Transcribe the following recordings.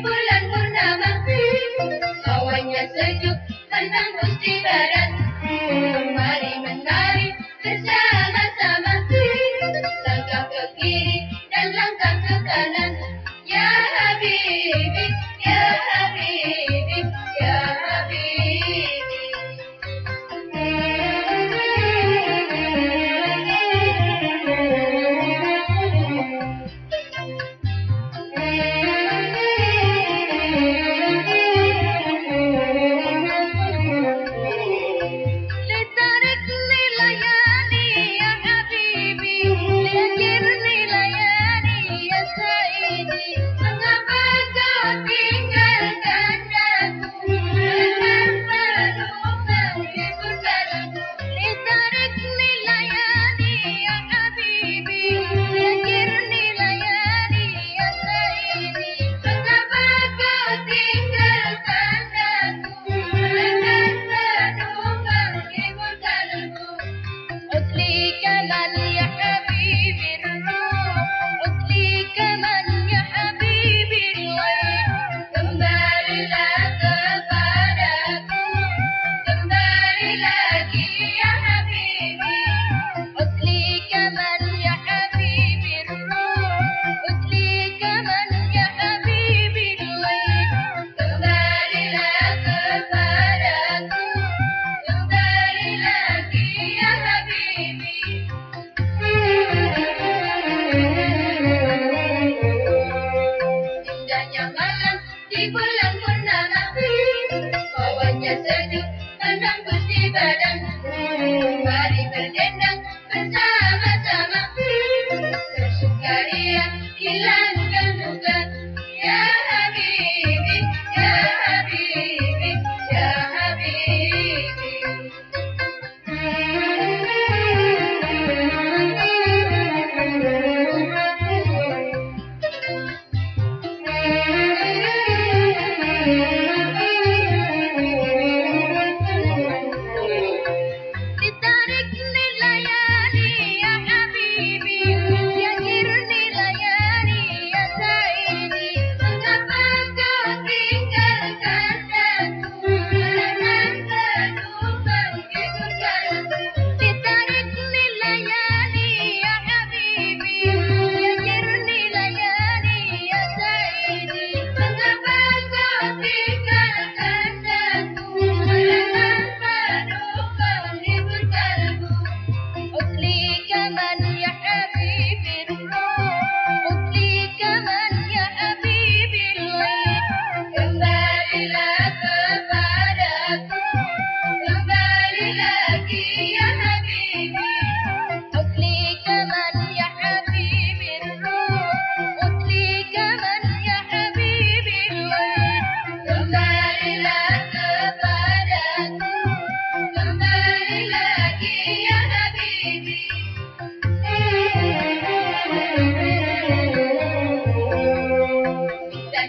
bulan purnama Hawanya sejuk, pandang gusti barat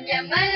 yang.